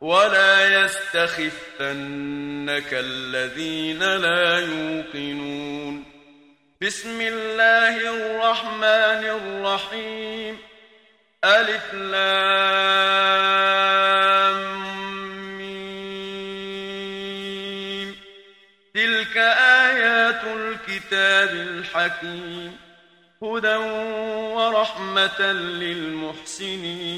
ولا يستخفنك الذين لا يوقنون بسم الله الرحمن الرحيم ألف لام ميم تلك آيات الكتاب الحكيم هدى ورحمة للمحسنين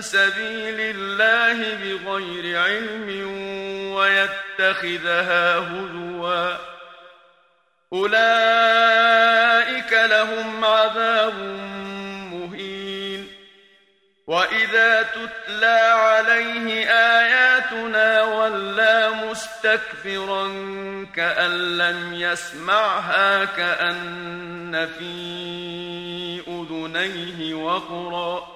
سبيل الله بغير علم ويتخذها هدوا أولئك لهم عذاب مهين. وإذا تتلى عليه آياتنا ولا مستكبرا كأن لم يسمعها كأن في أذنيه وقرأ.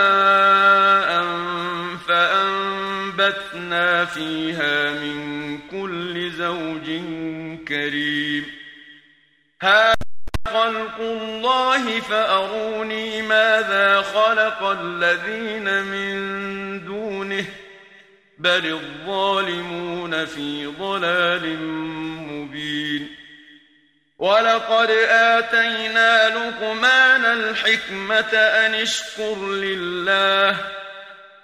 وبثنا فيها من كل زوج كريم هذا خلق الله فأروني ماذا خلق الذين من دونه بل الظالمون في ضلال مبين وَلَقَدْ آتَيْنَا لُقْمَانَ الْحِكْمَةَ أَنِ اشْكُرْ لِلَّهِ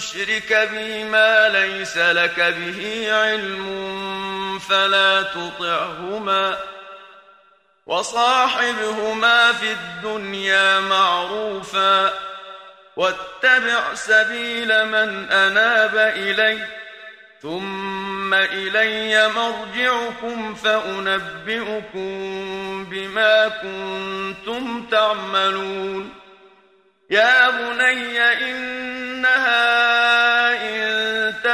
تشرك بي ما ليس لك به علم فلا تطعهما وصاحبهما في الدنيا معروفا واتبع سبيل من أناب إِلَيَّ ثم إلي مرجعكم فأنبئكم بما كنتم تعملون يا بني إنها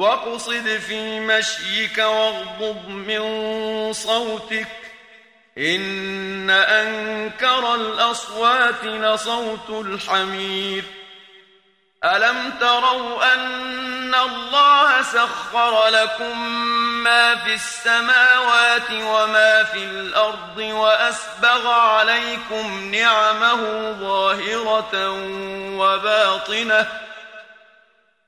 وقصد في مشيك واغضب من صوتك إن أنكر الأصوات لصوت الحمير ألم تروا أن الله سخر لكم ما في السماوات وما في الأرض وأسبغ عليكم نعمه ظاهرة وباطنة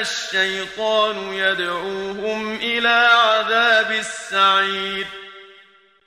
الشيطان يدعوهم إلى عذاب السعير.